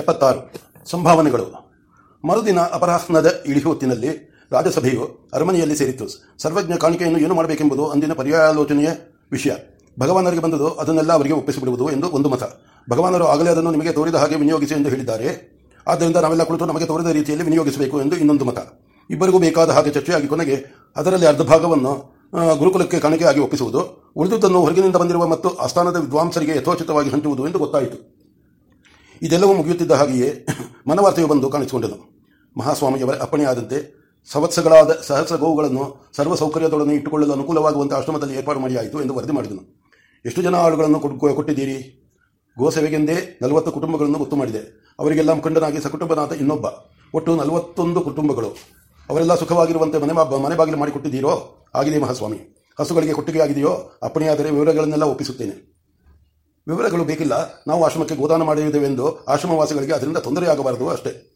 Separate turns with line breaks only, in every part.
ಎಪ್ಪತ್ತಾರು ಸಂಭಾವನೆಗಳು. ಮರುದಿನ ಅಪರಾಹ್ನದ ಇಳಿಹೊತ್ತಿನಲ್ಲಿ ರಾಜ್ಯಸಭೆಯು ಅರಮನೆಯಲ್ಲಿ ಸೇರಿತ್ತು. ಸರ್ವಜ್ಞ ಕಾಣಿಕೆಯನ್ನು ಏನು ಮಾಡಬೇಕೆಂಬುದು ಅಂದಿನ ಪರ್ಯಾಲೋಚನೆಯ ವಿಷಯ. ಭಗವಾನರಿಗೆ ಬಂದದು ಅದನ್ನೆಲ್ಲ ಅವರಿಗೆ ಒಪ್ಪಿಸಿಬಿಡುವುದು ಎಂದು ಒಂದು ಮತ. ಭಗವಾನರು ಆಗಲೇ ಅದನ್ನು ನಿಮಗೆ ತೋರಿದ ಹಾಗೆ ವಿನಿಯೋಗಿಸಿ ಎಂದು ಹೇಳಿದ್ದಾರೆ. ಆದ್ದರಿಂದ ನಾವೆಲ್ಲ ಕುಳಿತು ನಮಗೆ ತೋರಿದ ರೀತಿಯಲ್ಲಿ ವಿನಿಯೋಗಿಸಬೇಕು ಎಂದು ಇನ್ನೊಂದು ಮತ. ಇಬ್ಬರಿಗೂ ಬೇಕಾದ ಹಾಗೆ ಚರ್ಚೆಯಾಗಿ ಕೊನೆಗೆ ಅದರಲ್ಲಿ ಅರ್ಧ ಭಾಗವನ್ನು ಗುರುಕುಲಕ್ಕೆ ಕಾಣಿಕೆಯಾಗಿ ಒಪ್ಪಿಸುವುದು ಉಳಿದುದನ್ನು ಹೊರಗಿನಿಂದ ಬಂದಿರುವ ಮತ್ತು ಆಸ್ಥಾನದ ವಿದ್ವಾಂಸರಿಗೆ ಯಥೋಚಿತವಾಗಿ ಹಂಚುವುದು ಎಂದು ಗೊತ್ತಾಯಿತು. ಇದೆಲ್ಲವೂ ಮುಗಿಯುತ್ತಿದ್ದ ಹಾಗೆಯೇ ಮನವಾರ್ತೆಯು ಬಂದು ಕಾಣಿಸಿಕೊಂಡನು ಮಹಾಸ್ವಾಮಿಯವರ ಅಪ್ಪಣೆಯಾದಂತೆ ಸವತ್ಸಗಳಾದ ಸಹಸ್ರ ಗೋವುಗಳನ್ನು ಸರ್ವ ಸೌಕರ್ಯದೊಡನೆ ಇಟ್ಟುಕೊಳ್ಳಲು ಅನುಕೂಲವಾಗುವಂಥ ಆಶ್ರಮದಲ್ಲಿ ಏರ್ಪಾಡು ಮಾಡಿಯಾಯಿತು ಎಂದು ವರದಿ ಮಾಡಿದನು. ಎಷ್ಟು ಜನ ಆಳುಗಳನ್ನು ಕೊಟ್ಟಿದ್ದೀರಿ? ಗೋಸೇವೆಗೆಂದೇ ನಲವತ್ತು ಕುಟುಂಬಗಳನ್ನು ಗೊತ್ತು ಮಾಡಿದೆ. ಅವರಿಗೆಲ್ಲ ಮುಖಂಡನಾಗಿ ಸಕುಟುಂಬನಾದ ಇನ್ನೊಬ್ಬ. ಒಟ್ಟು ನಲವತ್ತೊಂದು ಕುಟುಂಬಗಳು. ಅವರೆಲ್ಲ ಸುಖವಾಗಿರುವಂತೆ ಮನೆ ಮನೆ ಬಾಗಿಲು ಮಾಡಿಕೊಟ್ಟಿದ್ದೀರೋ? ಆಗಿದೆ ಮಹಾಸ್ವಾಮಿ. ಹಸುಗಳಿಗೆ ಕೊಟ್ಟಿಗೆ ಆಗಿದೆಯೋ ಅಪ್ಪಣೆಯಾದರೆ ವಿವರಗಳನ್ನೆಲ್ಲ ಒಪ್ಪಿಸುತ್ತೇನೆ. ವಿವರಗಳು ಬೇಕಿಲ್ಲ, ನಾವು ಆಶ್ರಮಕ್ಕೆ ಗೋದಾನ ಮಾಡಿದ್ದೇವೆಂದು ಆಶ್ರಮವಾಸಿಗಳಿಗೆ ಅದರಿಂದ ತೊಂದರೆಯಾಗಬಾರದು ಅಷ್ಟೇ.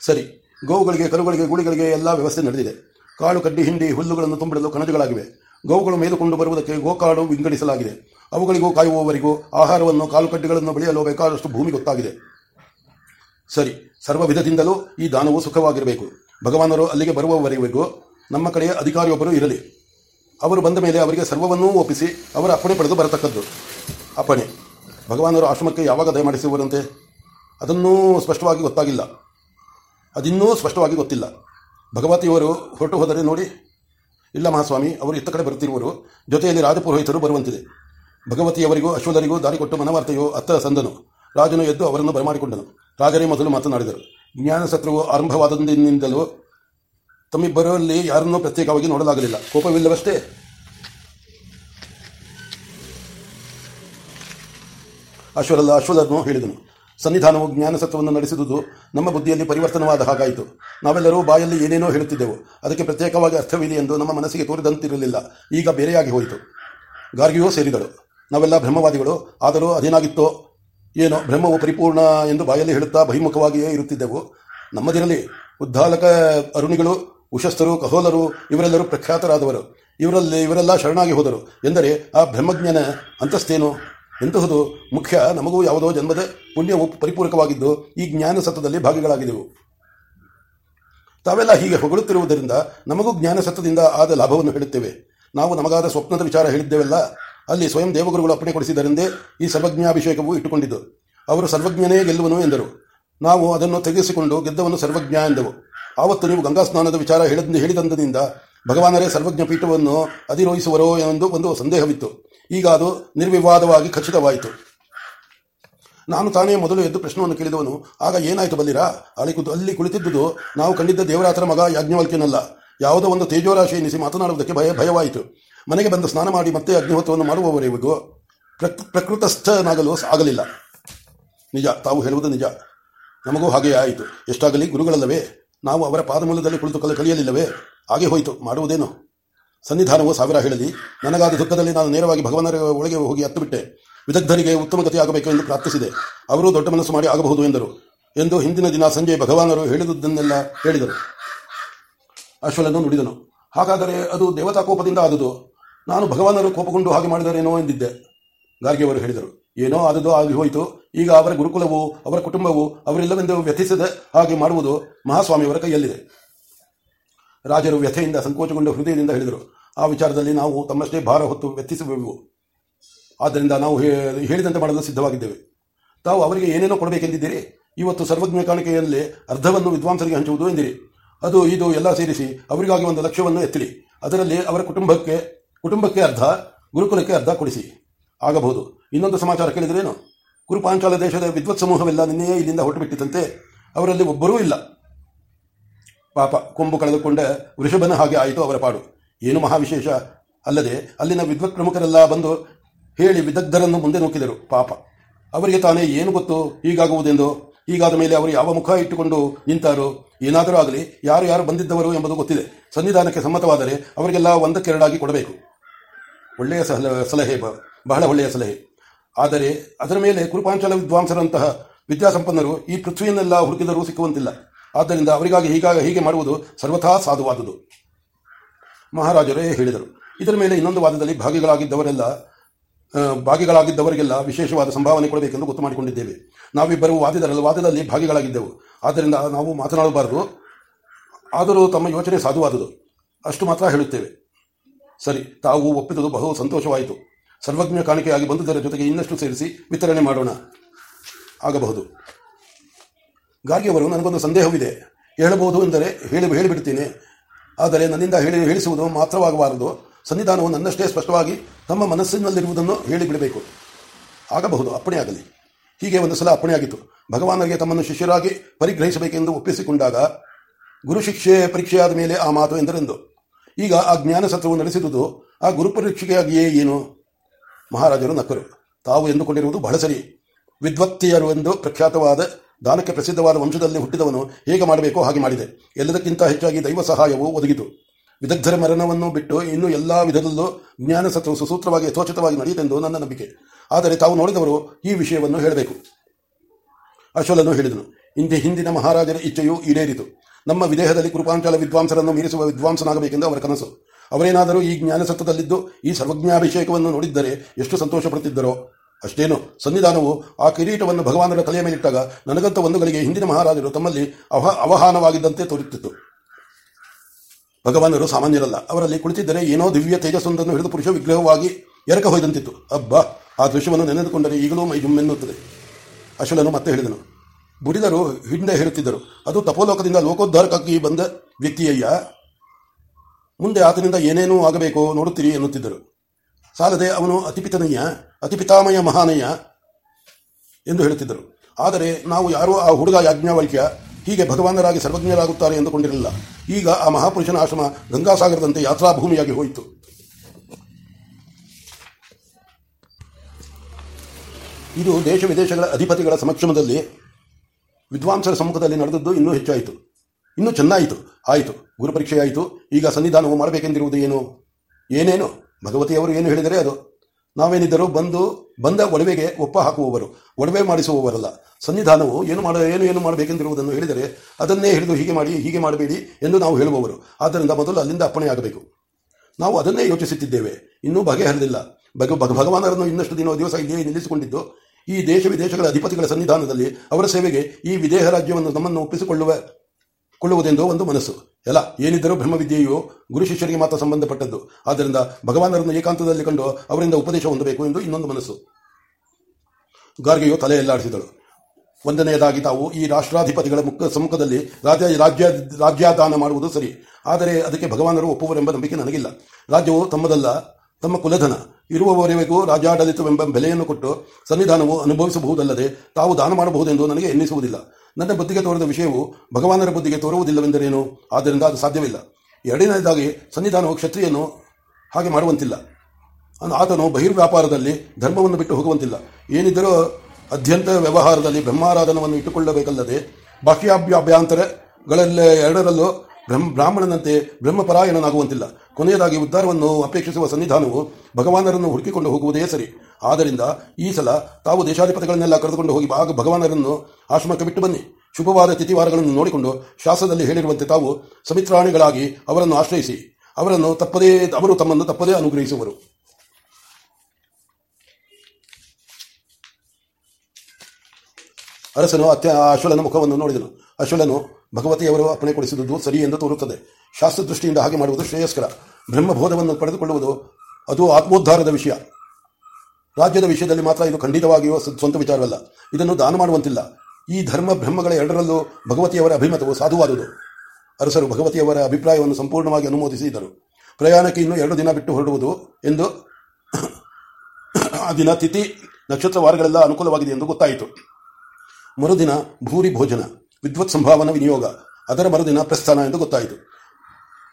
ಸರಿ, ಗೋವುಗಳಿಗೆ, ಕರುಗಳಿಗೆ, ಗೂಳಿಗಳಿಗೆ ಎಲ್ಲ ವ್ಯವಸ್ಥೆ ನಡೆದಿದೆ. ಕಾಳು, ಕಡ್ಡಿ, ಹಿಂಡಿ, ಹುಲ್ಲುಗಳನ್ನು ತುಂಬಿಡಲು ಕಣಜಗಳಾಗಿವೆ. ಗೋವುಗಳು ಮೇಲುಕೊಂಡು ಬರುವುದಕ್ಕೆ ಗೋಕಾಡು ವಿಂಗಡಿಸಲಾಗಿದೆ. ಅವುಗಳಿಗೂ ಕಾಯುವವರಿಗೂ ಆಹಾರವನ್ನು, ಕಾಲು ಕಡ್ಡಿಗಳನ್ನು ಬೆಳೆಯಲು ಬೇಕಾದಷ್ಟು ಭೂಮಿ ಗೊತ್ತಾಗಿದೆ. ಸರಿ ಸರ್ವ ವಿಧದಿಂದಲೂ ಈ ದಾನವು ಸುಖವಾಗಿರಬೇಕು. ಭಗವಾನರು ಅಲ್ಲಿಗೆ ಬರುವವರೆಗೂ, ನಮ್ಮ ಕಡೆಯ ಅಧಿಕಾರಿಯೊಬ್ಬರು ಇರಲಿ. ಅವರು ಬಂದ ಮೇಲೆ ಅವರಿಗೆ ಸರ್ವವನ್ನೂ ಒಪ್ಪಿಸಿ ಅವರ ಅಪ್ಪಣೆ ಪಡೆದು ಬರತಕ್ಕದ್ದು. ಅಪ್ಪಣೆ. ಭಗವಾನರು ಆಶ್ರಮಕ್ಕೆ ಯಾವಾಗ ದಯಮಾಡಿಸುವರಂತೆ ಅದನ್ನೂ ಸ್ಪಷ್ಟವಾಗಿ ಗೊತ್ತಾಗಿಲ್ಲ. ಅದಿನ್ನೂ ಸ್ಪಷ್ಟವಾಗಿ ಗೊತ್ತಿಲ್ಲ. ಭಗವತಿಯವರು ಹೊರಟು ಹೋದರೆ ನೋಡಿ. ಇಲ್ಲ ಮಹಾಸ್ವಾಮಿ, ಅವರು ಇತ್ತ ಕಡೆ ಬರುತ್ತಿರುವರು. ಜೊತೆಯಲ್ಲಿ ರಾಜಪುರೋಹಿತರು ಬರುವಂತಿದೆ. ಭಗವತಿಯವರಿಗೂ ಅಶ್ವಧರಿಗೂ ದಾರಿ ಕೊಟ್ಟು ಮನವಾರ್ತೆಯು ಅತ್ತ ಸಂದನು. ರಾಜನು ಎದ್ದು ಅವರನ್ನು ಬರಮಾಡಿಕೊಂಡನು. ರಾಜರೇ ಮೊದಲು ಮಾತನಾಡಿದರು. ಜ್ಞಾನ ಸತ್ರುವು ಆರಂಭವಾದಂದಿನಿಂದಲೂ ತಮ್ಮಿಬ್ಬರಲ್ಲಿ ಯಾರನ್ನೂ ಪ್ರತ್ಯೇಕವಾಗಿ ನೋಡಲಾಗಲಿಲ್ಲ. ಕೋಪವಿಲ್ಲವಷ್ಟೇ? ಅಶ್ವರಲ್ಲ ಅಶ್ವಲನ್ನು ಹೇಳಿದನು. ಸನ್ನಿಧಾನವು ಜ್ಞಾನಸತ್ವವನ್ನು ನಡೆಸಿದುದು ನಮ್ಮ ಬುದ್ಧಿಯಲ್ಲಿ ಪರಿವರ್ತನವಾದ ಹಾಗಾಯಿತು. ನಾವೆಲ್ಲರೂ ಬಾಯಲ್ಲಿ ಏನೇನೋ ಹೇಳುತ್ತಿದ್ದೆವು. ಅದಕ್ಕೆ ಪ್ರತ್ಯೇಕವಾಗಿ ಅರ್ಥವಿದೆ ಎಂದು ನಮ್ಮ ಮನಸ್ಸಿಗೆ ತೋರಿದಂತಿರಲಿಲ್ಲ. ಈಗ ಬೇರೆಯಾಗಿ ಹೋಯಿತು. ಗಾರ್ಗಿಯೋ ಸೇರಿದಳು. ನಾವೆಲ್ಲ ಬ್ರಹ್ಮವಾದಿಗಳು. ಆದರೂ ಅದೇನಾಗಿತ್ತೋ ಏನೋ ಬ್ರಹ್ಮವು ಪರಿಪೂರ್ಣ ಎಂದು ಬಾಯಲ್ಲಿ ಹೇಳುತ್ತಾ ಬಹಿಮುಖವಾಗಿಯೇ ಇರುತ್ತಿದ್ದೆವು. ನಮ್ಮದಿರಲಿ. ಉದ್ದಾಲಕ ಅರುಣಿಗಳು ಉಶಸ್ಥರು ಕಹೋಲರು, ಇವರೆಲ್ಲರೂ ಪ್ರಖ್ಯಾತರಾದವರು. ಇವರಲ್ಲಿ ಇವರೆಲ್ಲ ಶರಣಾಗಿ ಹೋದರು. ಎಂದರೆ ಆ ಬ್ರಹ್ಮಜ್ಞಾನ ಅಂತಸ್ತೇನು ಎಂತಹುದು? ಮುಖ್ಯ ನಮಗೂ ಯಾವುದೋ ಜನ್ಮದ ಪುಣ್ಯವು ಪರಿಪೂರಕವಾಗಿದ್ದು ಈ ಜ್ಞಾನ ಸತ್ವದಲ್ಲಿ ಭಾಗಿಗಳಾಗಿದ್ದೆವು ತಾವೆಲ್ಲ ಹೀಗೆ ಹೊಗಳುತ್ತಿರುವುದರಿಂದ ನಮಗೂ ಜ್ಞಾನ ಸತ್ವದಿಂದ ಆದ ಲಾಭವನ್ನು ಹೇಳುತ್ತೇವೆ. ನಾವು ನಮಗಾದ ಸ್ವಪ್ನದ ವಿಚಾರ ಹೇಳಿದ್ದೇವಲ್ಲ? ಅಲ್ಲಿ ಸ್ವಯಂ ದೇವಗುರುಗಳು ಅಪ್ಪಣೆ ಕೊಡಿಸಿದರೆಂದೇ ಈ ಸರ್ವಜ್ಞಾಭಿಷೇಕವು ಇಟ್ಟುಕೊಂಡಿದ್ದು. ಅವರು ಸರ್ವಜ್ಞನೇ ಗೆಲ್ಲುವನು ಎಂದರು. ನಾವು ಅದನ್ನು ತೆಗೆಸಿಕೊಂಡು ಗೆದ್ದವನು ಸರ್ವಜ್ಞ ಎಂದೆವು. ಆವತ್ತು ನೀವು ಗಂಗಾ ಸ್ನಾನದ ವಿಚಾರ ಹೇಳಿದ ಹೇಳಿದಂದಿನಿಂದ ಭಗವಾನರೇ ಸರ್ವಜ್ಞ ಪೀಠವನ್ನು ಅಧಿರೋಹಿಸುವರೋ ಎಂದು ಒಂದು ಸಂದೇಹವಿತ್ತು. ಈಗ ಅದು ನಿರ್ವಿವಾದವಾಗಿ ಖಚಿತವಾಯಿತು. ನಾನು ತಾನೇ ಮೊದಲು ಎದ್ದು ಪ್ರಶ್ನವನ್ನು ಕೇಳಿದವನು, ಆಗ ಏನಾಯಿತು ಬಂದಿರಾ? ಅಲ್ಲಿ ಕೂತು, ಅಲ್ಲಿ ಕುಳಿತಿದ್ದುದು ನಾವು ಕಂಡಿದ್ದ ದೇವರಾತ್ರ ಮಗ ಯಾಜ್ಞವಲ್ಕ್ಯನಲ್ಲ. ಯಾವುದೋ ಒಂದು ತೇಜೋರಾಶಿ ಎನಿಸಿ ಮಾತನಾಡುವುದಕ್ಕೆ ಭಯ, ಭಯವಾಯಿತು. ಮನೆಗೆ ಬಂದು ಸ್ನಾನ ಮಾಡಿ ಮತ್ತೆ ಅಗ್ನಿಹೋತ್ರವನ್ನು ಮಾಡುವವರೆಗೂ ಪ್ರಕ್, ಪ್ರಕೃತಸ್ಥನಾಗಲು ಆಗಲಿಲ್ಲ. ನಿಜ, ತಾವು ಹೇಳುವುದು ನಿಜ. ನಮಗೂ ಹಾಗೆಯೇ ಆಯಿತು. ಎಷ್ಟಾಗಲಿ ಗುರುಗಳಲ್ಲವೇ? ನಾವು ಅವರ ಪಾದಮೂಲದಲ್ಲಿ ಕುಳಿತು ಕಲ ಕಲಿಯಲಿಲ್ಲವೇ? ಹಾಗೆ ಹೋಯಿತು. ಮಾಡುವುದೇನು? ಸನ್ನಿಧಾನವು ಸಾವಿರ ಹೇಳಲಿ. ನನಗಾದ ದುಃಖದಲ್ಲಿ ನಾನು ನೇರವಾಗಿ ಭಗವಾನರ ಒಳಗೆ ಹೋಗಿ ಹತ್ತು ಬಿಟ್ಟೆ ವಿದಗ್ಧರಿಗೆ ಉತ್ತಮ ಗತಿಯಾಗಬೇಕು ಎಂದು ಪ್ರಾರ್ಥಿಸಿದೆ. ಅವರು ದೊಡ್ಡ ಮನಸ್ಸು ಮಾಡಿ ಆಗಬಹುದು ಎಂದರು. ಎಂದು ಹಿಂದಿನ ದಿನ ಸಂಜೆ ಭಗವಾನರು ಹೇಳಿದುದನ್ನೆಲ್ಲ ಹೇಳಿದರು. ಅಶ್ವಲನ್ನು ನುಡಿದನು. ಹಾಗಾದರೆ ಅದು ದೇವತಾ ಕೋಪದಿಂದ ಆದುದು. ನಾನು ಭಗವಾನರು ಕೋಪಗೊಂಡು ಹಾಗೆ ಮಾಡಿದರೇನೋ ಎಂದಿದ್ದೆ. ಗಾರ್ಗೆಯವರು ಹೇಳಿದರು. ಏನೋ ಆದದೋ ಆಗಿ ಹೋಯಿತು. ಈಗ ಅವರ ಗುರುಕುಲವು, ಅವರ ಕುಟುಂಬವು ಅವರೆಲ್ಲವೆಂದು ವ್ಯಥಿಸದ ಹಾಗೆ ಮಾಡುವುದು ಮಹಾಸ್ವಾಮಿಯವರ ಕೈಯಲ್ಲಿದೆ. ರಾಜರು ವ್ಯಥೆಯಿಂದ ಸಂಕೋಚಗೊಂಡ ಹೃದಯದಿಂದ ಹೇಳಿದರು. ಆ ವಿಚಾರದಲ್ಲಿ ನಾವು ತಮ್ಮಷ್ಟೇ ಭಾರ ಹೊತ್ತು ವ್ಯಥಿಸಬೇಕು ಆದ್ದರಿಂದ ನಾವು ಹೇಳಿದಂತೆ ಮಾಡಲು ಸಿದ್ಧವಾಗಿದ್ದೇವೆ. ತಾವು ಅವರಿಗೆ ಏನೇನೋ ಕೊಡಬೇಕೆಂದಿದ್ದೀರಿ? ಇವತ್ತು ಸರ್ವಜ್ಞ ಕಾಣಿಕೆಯಲ್ಲಿ ಅರ್ಧವನ್ನು ವಿದ್ವಾಂಸರಿಗೆ ಹಂಚುವುದು ಎಂದಿರಿ. ಅದು, ಇದು ಎಲ್ಲ ಸೇರಿಸಿ ಅವರಿಗಾಗಿ ಒಂದು ಲಕ್ಷ್ಯವನ್ನು ಎತ್ತಿರಿ. ಅದರಲ್ಲಿ ಅವರ ಕುಟುಂಬಕ್ಕೆ ಕುಟುಂಬಕ್ಕೆ ಅರ್ಧ, ಗುರುಕುಲಕ್ಕೆ ಅರ್ಧ ಕೊಡಿಸಿ. ಆಗಬಹುದು. ಇನ್ನೊಂದು ಸಮಾಚಾರ ಕೇಳಿದ್ರೇನು? ಕುರುಪಾಂಚಾಲ ದೇಶದ ವಿದ್ವತ್ ಸಮೂಹವೆಲ್ಲ ನಿನ್ನೆಯೇ ಇಲ್ಲಿಂದ ಹೊರಟು ಬಿಟ್ಟಿತಂತೆ ಅವರಲ್ಲಿ ಒಬ್ಬರೂ ಇಲ್ಲ. ಪಾಪ ಕೊಂಬು ಕಳೆದುಕೊಂಡ ವೃಷಭನ ಹಾಗೆ ಆಯಿತು ಅವರ ಪಾಡು. ಏನು ಮಹಾವಿಶೇಷ? ಅಲ್ಲದೆ ಅಲ್ಲಿನ ವಿದ್ವತ್ ಪ್ರಮುಖರೆಲ್ಲ ಬಂದು ಹೇಳಿ ವಿದಗ್ಧರನ್ನು ಮುಂದೆ ನೂಕಿದರು ಪಾಪ. ಅವರಿಗೆ ತಾನೇ ಏನು ಗೊತ್ತು? ಹೀಗಾಗುವುದೆಂದು? ಹೀಗಾದ ಮೇಲೆ ಅವರು ಯಾವ ಮುಖ ಇಟ್ಟುಕೊಂಡು ನಿಂತಾರೋ? ಏನಾದರೂ ಆಗಲಿ, ಯಾರು ಯಾರು ಬಂದಿದ್ದವರು ಎಂಬುದು ಗೊತ್ತಿದೆ. ಸನ್ನಿಧಾನಕ್ಕೆ ಸಮ್ಮತವಾದರೆ ಅವರಿಗೆಲ್ಲ ಒಂದಕ್ಕೆರಡಾಗಿ ಕೊಡಬೇಕು. ಒಳ್ಳೆಯ ಸಲ, ಸಲಹೆ ಬಹಳ ಒಳ್ಳೆಯ ಸಲಹೆ. ಆದರೆ ಅದರ ಮೇಲೆ ಕುರುಪಾಂಚಲ ವಿದ್ವಾಂಸರಂತಹ ವಿದ್ಯಾಸಂಪನ್ನರು ಈ ಪೃಥ್ವಿಯನ್ನೆಲ್ಲ ಹುಡುಕಿದರೂ ಸಿಕ್ಕುವಂತಿಲ್ಲ. ಆದ್ದರಿಂದ ಅವರಿಗಾಗಿ ಹೀಗಾಗಿ ಹೀಗೆ ಮಾಡುವುದು ಸರ್ವಥಾ ಸಾಧುವಾದುದು. ಮಹಾರಾಜರೇ ಹೇಳಿದರು. ಇದರ ಮೇಲೆ ಇನ್ನೊಂದು ವಾದದಲ್ಲಿ ಭಾಗಿಗಳಾಗಿದ್ದವರೆಲ್ಲ ಭಾಗಿಗಳಾಗಿದ್ದವರಿಗೆಲ್ಲ ವಿಶೇಷವಾದ ಸಂಭಾವನೆ ಕೊಡಬೇಕೆಂದು ಗೊತ್ತು ಮಾಡಿಕೊಂಡಿದ್ದೇವೆ. ನಾವಿಬ್ಬರು ವಾದಿದರಲ್ಲ, ವಾದದಲ್ಲಿ ಭಾಗಿಗಳಾಗಿದ್ದೆವು. ಆದ್ದರಿಂದ ನಾವು ಮಾತನಾಡಬಾರದು. ಆದರೂ ತಮ್ಮ ಯೋಚನೆ ಸಾಧುವಾದುದು. ಅಷ್ಟು ಮಾತ್ರ ಹೇಳುತ್ತೇವೆ. ಸರಿ, ತಾವು ಒಪ್ಪಿದುದು ಬಹು ಸಂತೋಷವಾಯಿತು. ಸರ್ವಜ್ಞ ಕಾಣಿಕೆಯಾಗಿ ಬಂದುದರ ಜೊತೆಗೆ ಇನ್ನಷ್ಟು ಸೇರಿಸಿ ವಿತರಣೆ ಮಾಡೋಣ. ಆಗಬಹುದು. ಗಾರ್ಗಿಯವರು, ನನಗೊಂದು ಸಂದೇಹವಿದೆ. ಹೇಳಬಹುದು ಎಂದರೆ ಹೇಳಿ ಹೇಳಿಬಿಡ್ತೀನಿ. ಆದರೆ ನನ್ನಿಂದ ಹೇಳಿ ಹೇಳಿಸುವುದು ಮಾತ್ರವಾಗಬಾರದು. ಸನ್ನಿಧಾನವು ನನ್ನಷ್ಟೇ ಸ್ಪಷ್ಟವಾಗಿ ತಮ್ಮ ಮನಸ್ಸಿನಲ್ಲಿರುವುದನ್ನು ಹೇಳಿಬಿಡಬೇಕು. ಆಗಬಹುದು, ಅಪ್ಪಣೆ ಆಗಲಿ. ಹೀಗೆ ಒಂದು ಸಲ ಅಪ್ಪಣೆಯಾಗಿತ್ತು. ಭಗವಾನರಿಗೆ ತಮ್ಮನ್ನು ಶಿಷ್ಯರಾಗಿ ಪರಿಗ್ರಹಿಸಬೇಕೆಂದು ಒಪ್ಪಿಸಿಕೊಂಡಾಗ, ಗುರು ಶಿಕ್ಷೆ ಪರೀಕ್ಷೆಯಾದ ಮೇಲೆ ಆ ಮಾತು ಎಂದರೆಂದು. ಈಗ ಆ ಜ್ಞಾನ ಸತ್ರವು ನಡೆಸಿದುದು, ಆ ಗುರುಪರೀಕ್ಷೆಗಾಗಿಯೇ ಏನು? ಮಹಾರಾಜರು ನಕ್ಕರು ತಾವು ಎಂದುಕೊಂಡಿರುವುದು ಬಹಳ ಸರಿ. ವಿದ್ವತ್ತಿಯರು ಎಂದು ಪ್ರಖ್ಯಾತವಾದ, ದಾನಕ್ಕೆ ಪ್ರಸಿದ್ಧವಾದ ವಂಶದಲ್ಲಿ ಹುಟ್ಟಿದವನು ಹೇಗೆ ಮಾಡಬೇಕೋ ಹಾಗೆ ಮಾಡಿದೆ. ಎಲ್ಲದಕ್ಕಿಂತ ಹೆಚ್ಚಾಗಿ ದೈವ ಸಹಾಯವು ಒದಗಿತು. ವಿದಗ್ಧರ ಮರಣವನ್ನು ಬಿಟ್ಟು ಇನ್ನು ಎಲ್ಲಾ ವಿಧದಲ್ಲೂ ಜ್ಞಾನ ಸತ್ವ ಸುಸೂತ್ರವಾಗಿ ಯಥೋಚಿತವಾಗಿ ನಡೆಯಿತೆಂದು ನನ್ನ ನಂಬಿಕೆ. ಆದರೆ ತಾವು ನೋಡಿದವರು ಈ ವಿಷಯವನ್ನು ಹೇಳಬೇಕು. ಅಶ್ವಲನು ಹೇಳಿದನು, ಇಂದೇ ಹಿಂದಿನ ಮಹಾರಾಜರ ಇಚ್ಛೆಯು ಈಡೇರಿತು. ನಮ್ಮ ವಿದೇಹದಲ್ಲಿ ಕೃಪಾಂಚಲ ವಿದ್ವಾಂಸರನ್ನು ಮೀರಿಸುವ ವಿದ್ವಾಂಸನಾಗಬೇಕೆಂದು ಅವರ ಕನಸು. ಅವರೇನಾದರೂ ಈ ಜ್ಞಾನಸತ್ವದಲ್ಲಿದ್ದು ಈ ಸರ್ವಜ್ಞಾಭಿಷೇಕವನ್ನು ನೋಡಿದ್ದರೆ ಎಷ್ಟು ಸಂತೋಷ ಪಡುತ್ತಿದ್ದರೋ ಅಷ್ಟೇನು, ಸನ್ನಿಧಾನವು ಆ ಕಿರೀಟವನ್ನು ಭಗವಾನರ ತಲೆಯ ಮೇಲಿಟ್ಟಾಗ ನನಗಂತ ಒಂದುಗಳಿಗೆ ಹಿಂದಿನ ಮಹಾರಾಜರು ತಮ್ಮಲ್ಲಿ ಅವ ಅವಹಾನವಾಗಿದ್ದಂತೆ ತೋರುತ್ತಿತ್ತು. ಭಗವಾನರು ಸಾಮಾನ್ಯರಲ್ಲ, ಅವರಲ್ಲಿ ಕುಳಿತಿದ್ದರೆ ಏನೋ ದಿವ್ಯ ತೇಜಸ್ಸೊಂದನ್ನು ಹಿಡಿದು ಪುರುಷ ವಿಗ್ರಹವಾಗಿ ಎರಕ ಹೊಯ್ದಂತಿತ್ತು. ಅಬ್ಬಾ, ಆ ದೃಶ್ಯವನ್ನು ನೆನೆದುಕೊಂಡರೆ ಈಗಲೂ ಮೈ ಜುಮ್ಮೆನ್ನುತ್ತದೆ ಅಶ್ವಲನು ಮತ್ತೆ ಹೇಳಿದನು ಬುಡಿದರು ಹಿಂದೆ ಹೇಳುತ್ತಿದ್ದರು ಅದು ತಪೋಲೋಕದಿಂದ ಲೋಕೋದ್ಧಾರಕ್ಕಾಗಿ ಬಂದ ವ್ಯಕ್ತಿಯಯ್ಯ? ಮುಂದೆ ಆತನಿಂದ ಏನೇನೂ ಆಗಬೇಕೋ ನೋಡುತ್ತೀರಿ ಎನ್ನುತ್ತಿದ್ದರು. ಸಾಲದೆ ಅವನು ಅತಿಪಿತನಯ್ಯ, ಅತಿಪಿತಾಮಯ ಮಹಾನಯ್ಯ ಎಂದು ಹೇಳುತ್ತಿದ್ದರು. ಆದರೆ ನಾವು ಯಾರೋ ಆ ಹುಡುಗ ಯಾಜ್ಞಾವಲ್ಕ್ಯ ಹೀಗೆ ಭಗವಾನರಾಗಿ ಸರ್ವಜ್ಞರಾಗುತ್ತಾರೆ ಎಂದುಕೊಂಡಿರಲಿಲ್ಲ. ಈಗ ಆ ಮಹಾಪುರುಷನ ಆಶ್ರಮ ಗಂಗಾಸಾಗರದಂತೆ ಯಾತ್ರಾಭೂಮಿಯಾಗಿ ಹೋಯಿತು. ಇದು ದೇಶ ವಿದೇಶಗಳ ಅಧಿಪತಿಗಳ ಸಮಕ್ಷಮದಲ್ಲಿ ವಿದ್ವಾಂಸರ ಸಮ್ಮುಖದಲ್ಲಿ ನಡೆದದ್ದು ಇನ್ನೂ ಹೆಚ್ಚಾಯಿತು. ಇನ್ನೂ ಚೆನ್ನಾಯಿತು. ಆಯಿತು. ಗುರುಪರೀಕ್ಷೆಯಾಯಿತು ಈಗ ಸನ್ನಿಧಾನವು ಮಾಡಬೇಕೆಂದಿರುವುದು ಏನು? ಏನೇನು? ಭಗವತಿಯವರು ಏನು ಹೇಳಿದರೆ ಅದು. ನಾವೇನಿದ್ದರೂ ಬಂದು, ಬಂದ ಒಡವೆಗೆ ಒಪ್ಪ ಹಾಕುವವರು, ಒಡವೆ ಮಾಡಿಸುವವರಲ್ಲ. ಸನ್ನಿಧಾನವು ಏನು ಮಾಡ, ಏನು ಏನು ಮಾಡಬೇಕೆಂದಿರುವುದನ್ನು ಹೇಳಿದರೆ ಅದನ್ನೇ ಹಿಡಿದು ಹೀಗೆ ಮಾಡಿ, ಹೀಗೆ ಮಾಡಬೇಡಿ ಎಂದು ನಾವು ಹೇಳುವವರು. ಆದ್ದರಿಂದ ಮೊದಲು ಅಲ್ಲಿಂದ ಅಪ್ಪಣೆಯಾಗಬೇಕು ನಾವು ಅದನ್ನೇ ಯೋಚಿಸುತ್ತಿದ್ದೇವೆ. ಇನ್ನೂ ಬಗೆಹರಿದಿಲ್ಲ ಬಗ ಭಗ- ಭಗವಾನರನ್ನು ಇನ್ನಷ್ಟು ದಿನ, ದಿವಸ ಇಲ್ಲಿಯೇ ನಿಲ್ಲಿಸಿಕೊಂಡಿದ್ದು, ಈ ದೇಶ ವಿದೇಶಗಳ ಅಧಿಪತಿಗಳ ಸನ್ನಿಧಾನದಲ್ಲಿ ಅವರ ಸೇವೆಗೆ ಈ ವಿದೇಹ ರಾಜ್ಯವನ್ನು ನಮ್ಮನ್ನು ಒಪ್ಪಿಸಿಕೊಳ್ಳುವ ಕೊಳ್ಳುವುದೆಂದು ಒಂದು ಮನಸ್ಸು. ಎಲ್ಲ, ಏನಿದ್ದರೂ ಬ್ರಹ್ಮವಿದ್ಯೆಯು ಗುರು ಶಿಷ್ಯರಿಗೆ ಮಾತ್ರ ಸಂಬಂಧಪಟ್ಟದ್ದು. ಆದ್ದರಿಂದ ಭಗವಾನರನ್ನು ಏಕಾಂತದಲ್ಲಿ ಕಂಡು ಅವರಿಂದ ಉಪದೇಶ ಹೊಂದಬೇಕು ಎಂದು ಇನ್ನೊಂದು ಮನಸ್ಸು. ಗಾರ್ಗೆಯು ತಲೆ ಎಲ್ಲಾಡಿಸಿದಳು. ಒಂದನೆಯದಾಗಿ ತಾವು ಈ ರಾಷ್ಟ್ರಾಧಿಪತಿಗಳ ಮುಖ ಸಮ್ಮುಖದಲ್ಲಿ ರಾಜ್ಯ ರಾಜ್ಯ, ರಾಜ್ಯಾದಾನ ಮಾಡುವುದು ಸರಿ. ಆದರೆ ಅದಕ್ಕೆ ಭಗವಾನರು ಒಪ್ಪುವರೆಂಬ ನಂಬಿಕೆ ನನಗಿಲ್ಲ. ರಾಜ್ಯವು ತಮ್ಮದಲ್ಲ. ತಮ್ಮ ಕುಲಧನ. ಇರುವವರೆಗೂ ರಾಜಾಡಳಿತವೆಂಬ ಬೆಲೆಯನ್ನು ಕೊಟ್ಟು ಸನ್ನಿಧಾನವು ಅನುಭವಿಸಬಹುದಲ್ಲದೆ ತಾವು ದಾನ ಮಾಡಬಹುದೆಂದು ನನಗೆ ಎನ್ನಿಸುವುದಿಲ್ಲ. ನನ್ನ ಬುದ್ಧಿಗೆ ತೋರಿದ ವಿಷಯವು ಭಗವಾನರ ಬುದ್ಧಿಗೆ ತೋರುವುದಿಲ್ಲವೆಂದರೇನು? ಆದ್ದರಿಂದ ಅದು ಸಾಧ್ಯವಿಲ್ಲ. ಎರಡನೇದಾಗಿ ಸನ್ನಿಧಾನವು ಕ್ಷತ್ರಿಯನ್ನು ಹಾಗೆ ಮಾಡುವಂತಿಲ್ಲ. ಆತನು ಬಹಿರ್ವ್ಯಾಪಾರದಲ್ಲಿ ಧರ್ಮವನ್ನು ಬಿಟ್ಟು ಹೋಗುವಂತಿಲ್ಲ. ಏನಿದ್ದರೂ ಅಧ್ಯಂತ ವ್ಯವಹಾರದಲ್ಲಿ ಬ್ರಹ್ಮಾರಾಧನವನ್ನು ಇಟ್ಟುಕೊಳ್ಳಬೇಕಲ್ಲದೆ ಬಾಹ್ಯಾಭ್ಯಾಭ್ಯಂತರಗಳಲ್ಲೇ ಎರಡರಲ್ಲೂ ಬ್ರಹ್ಮ ಬ್ರಾಹ್ಮಣನಂತೆ ಬ್ರಹ್ಮಪರಾಯಣನಾಗುವಂತಿಲ್ಲ. ಕೊನೆಯದಾಗಿ ಉದ್ಧಾರವನ್ನು ಅಪೇಕ್ಷಿಸುವ ಸನ್ನಿಧಾನವು ಭಗವಾನರನ್ನು ಹುಡುಕಿಕೊಂಡು ಹೋಗುವುದೇ ಸರಿ. ಆದ್ದರಿಂದ ಈ ಸಲ ತಾವು ದೇಶಾಧಿಪತಿಗಳನ್ನೆಲ್ಲ ಕರೆದುಕೊಂಡು ಹೋಗಿ ಆಗ ಭಗವಾನರನ್ನು ಆಶ್ರಮಕ್ಕೆ ಬಿಟ್ಟು ಬನ್ನಿ. ಶುಭವಾದ ತಿಥಿವಾರಗಳನ್ನು ನೋಡಿಕೊಂಡು ಶಾಸ್ತ್ರದಲ್ಲಿ ಹೇಳಿರುವಂತೆ ತಾವು ಸಮಿತ್ರಾಣಿಗಳಾಗಿ ಅವರನ್ನು ಆಶ್ರಯಿಸಿ, ಅವರನ್ನು ತಪ್ಪದೇ, ಅವರು ತಮ್ಮನ್ನು ತಪ್ಪದೇ ಅನುಗ್ರಹಿಸುವರು. ಅರಸನು ಅತ್ಯ ಅಶ್ವಲನ ಮುಖವನ್ನು ನೋಡಿದನು. ಅಶ್ವಲನು ಭಗವತಿಯವರು ಅಪ್ಪಣೆ ಕೊಡಿಸಿದುದು ಸರಿ ಎಂದು ತೋರುತ್ತದೆ. ಶಾಸ್ತ್ರ ದೃಷ್ಟಿಯಿಂದ ಹಾಗೆ ಮಾಡುವುದು ಶ್ರೇಯಸ್ಕರ. ಬ್ರಹ್ಮಬೋಧವನ್ನು ಪಡೆದುಕೊಳ್ಳುವುದು ಅದು ಆತ್ಮೋದ್ಧಾರದ ವಿಷಯ. ರಾಜ್ಯದ ವಿಷಯದಲ್ಲಿ ಮಾತ್ರ ಇದು ಖಂಡಿತವಾಗಿಯೂ ಸ್ವಂತ ವಿಚಾರವಲ್ಲ. ಇದನ್ನು ದಾನ ಮಾಡುವಂತಿಲ್ಲ. ಈ ಧರ್ಮ ಬ್ರಹ್ಮಗಳ ಎರಡರಲ್ಲೂ ಭಗವತಿಯವರ ಅಭಿಮತವು ಸಾಧುವಾದುದು. ಅರಸರು ಭಗವತಿಯವರ ಅಭಿಪ್ರಾಯವನ್ನು ಸಂಪೂರ್ಣವಾಗಿ ಅನುಮೋದಿಸಿದರು. ಪ್ರಯಾಣಕ್ಕೆ ಇನ್ನೂ ಎರಡು ದಿನ ಬಿಟ್ಟು ಹೊರಡುವುದು ಎಂದು ಆ ದಿನ ತಿಥಿ ನಕ್ಷತ್ರ ವಾರಗಳೆಲ್ಲ ಅನುಕೂಲವಾಗಿದೆ ಎಂದು ಗೊತ್ತಾಯಿತು. ಮರುದಿನ ಭೂರಿ ಭೋಜನ. ವಿದ್ವತ್ ಸಂಭಾವನಾ ವಿನಿಯೋಗ. ಅದರ ಮರುದಿನ ಪ್ರಸ್ಥಾನ ಎಂದು ಗೊತ್ತಾಯಿತು.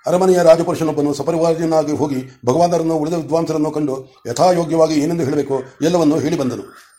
ಅರಮನೆಯ ರಾಜಪುರುಷನೊಬ್ಬನು ಸಪರಿವಾರನಾಗಿ ಹೋಗಿ ಭಗವಾನರನ್ನು ಉಳಿದ ವಿದ್ವಾಂಸರನ್ನು ಕಂಡು ಯಥಾಯೋಗ್ಯವಾಗಿ ಏನೆಂದು ಹೇಳಬೇಕು ಎಲ್ಲವನ್ನೂ ಹೇಳಿ ಬಂದನು.